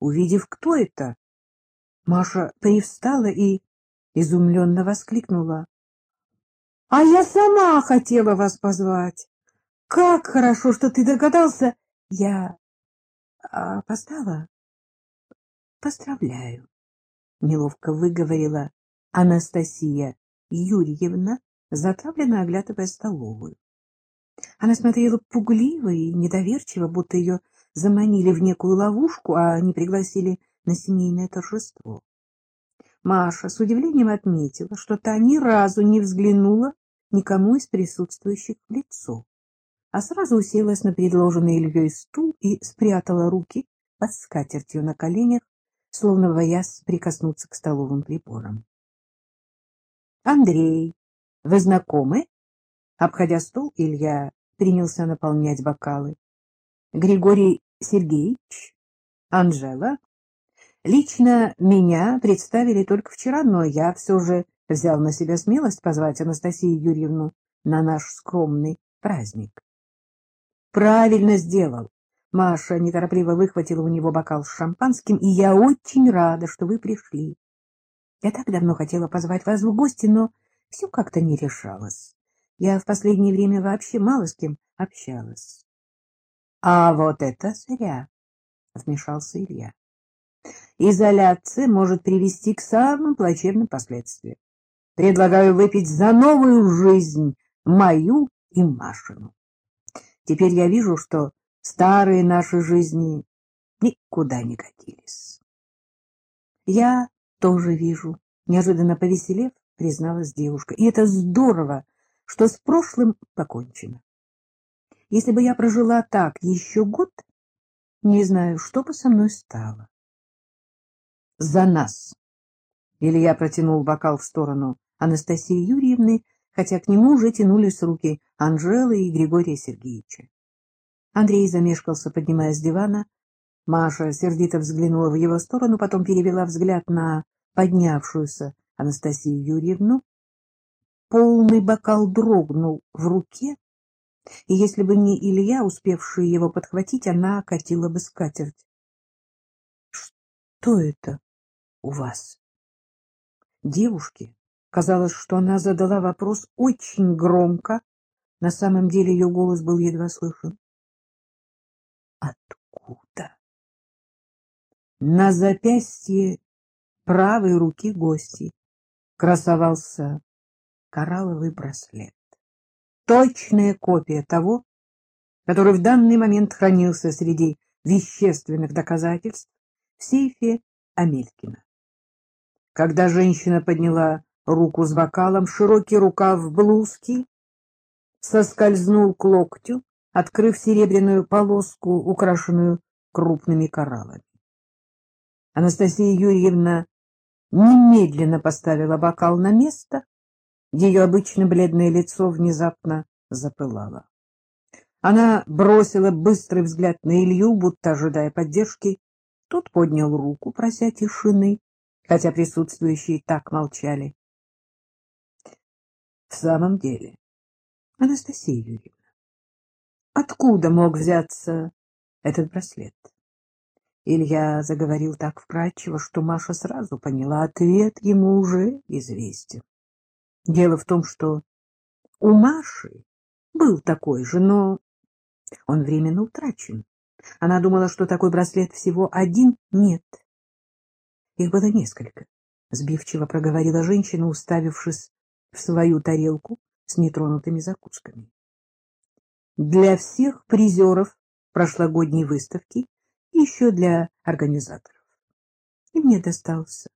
увидев, кто это. Маша привстала и изумленно воскликнула. — А я сама хотела вас позвать. Как хорошо, что ты догадался. Я опоздала. — Поздравляю, — неловко выговорила Анастасия Юрьевна, затравленно оглядывая столовую. Она смотрела пугливо и недоверчиво, будто ее заманили в некую ловушку, а не пригласили на семейное торжество. Маша с удивлением отметила, что та ни разу не взглянула никому из присутствующих в лицо, а сразу уселась на предложенный Ильей стул и спрятала руки под скатертью на коленях, словно боясь прикоснуться к столовым приборам. — Андрей, вы знакомы? Обходя стол, Илья принялся наполнять бокалы. — Григорий Сергеевич? Анжела? Лично меня представили только вчера, но я все же взял на себя смелость позвать Анастасию Юрьевну на наш скромный праздник. Правильно сделал. Маша неторопливо выхватила у него бокал с шампанским, и я очень рада, что вы пришли. Я так давно хотела позвать вас в гости, но все как-то не решалось. Я в последнее время вообще мало с кем общалась. — А вот это зря, — вмешался Илья. Изоляция может привести к самым плачевным последствиям. Предлагаю выпить за новую жизнь, мою и Машину. Теперь я вижу, что старые наши жизни никуда не годились. Я тоже вижу, неожиданно повеселев, призналась девушка. И это здорово, что с прошлым покончено. Если бы я прожила так еще год, не знаю, что бы со мной стало за нас. Илья протянул бокал в сторону Анастасии Юрьевны, хотя к нему уже тянулись руки Анжелы и Григория Сергеевича. Андрей замешкался, поднимаясь с дивана. Маша сердито взглянула в его сторону, потом перевела взгляд на поднявшуюся Анастасию Юрьевну. Полный бокал дрогнул в руке, и если бы не Илья, успевший его подхватить, она катила бы скатерть. — Что это? у вас? Девушке казалось, что она задала вопрос очень громко, на самом деле ее голос был едва слышен. Откуда? На запястье правой руки гости красовался коралловый браслет. Точная копия того, который в данный момент хранился среди вещественных доказательств в сейфе Амелькина. Когда женщина подняла руку с бокалом, широкий рукав блузки соскользнул к локтю, открыв серебряную полоску, украшенную крупными кораллами. Анастасия Юрьевна немедленно поставила бокал на место, ее обычно бледное лицо внезапно запылало. Она бросила быстрый взгляд на Илью, будто ожидая поддержки. Тот поднял руку, прося тишины, хотя присутствующие так молчали. В самом деле, Анастасия Юрьевна, откуда мог взяться этот браслет? Илья заговорил так вкратчиво, что Маша сразу поняла, ответ ему уже известен. Дело в том, что у Маши был такой же, но он временно утрачен. Она думала, что такой браслет всего один. Нет, их было несколько. Сбивчиво проговорила женщина, уставившись в свою тарелку с нетронутыми закусками. Для всех призеров прошлогодней выставки и еще для организаторов. И мне достался.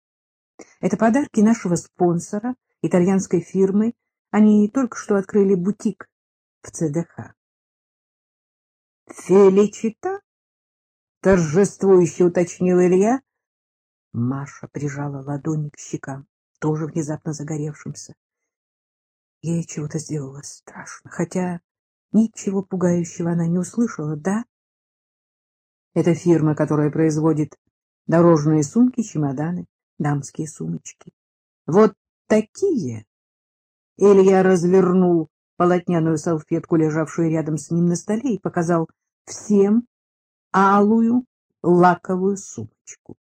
Это подарки нашего спонсора, итальянской фирмы. Они только что открыли бутик в ЦДХ. «Феличита?» — торжествующе уточнил Илья, Маша прижала ладони к щекам, тоже внезапно загоревшимся. Ей чего-то сделалось страшно, хотя ничего пугающего она не услышала, да? Это фирма, которая производит дорожные сумки, чемоданы, дамские сумочки. Вот такие. Илья развернул полотняную салфетку, лежавшую рядом с ним на столе, и показал всем алую лаковую сумочку.